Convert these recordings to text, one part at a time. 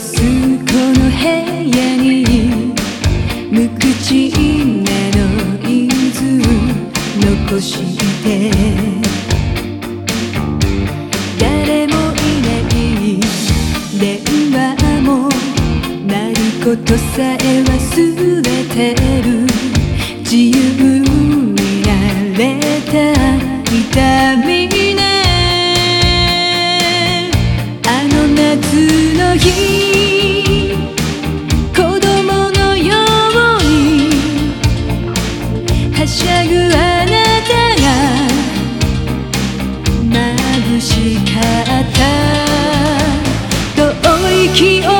この部屋に無口なのして。もいないもることさえてる。自由になれた痛み。ぐあなたが眩しかった。遠い記憶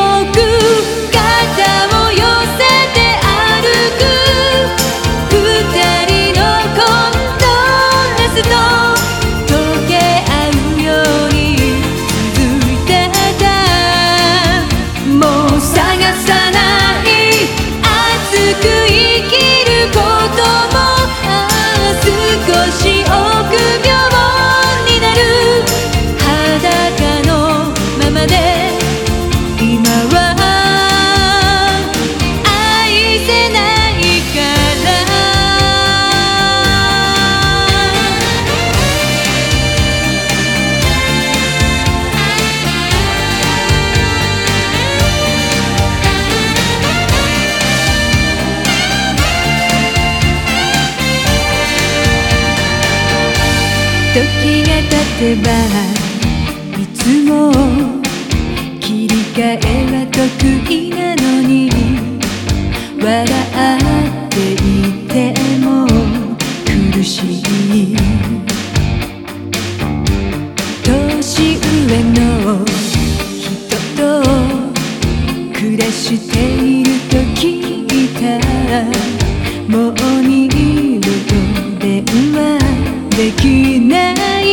時が経てばいつも切り替えは得意なのに笑っていても苦しい。年上の人と暮らしていると聞いた。もう二できない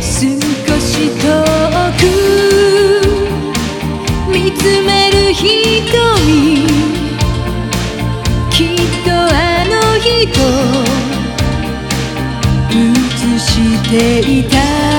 少し遠く見つめる瞳きっとあの人映していた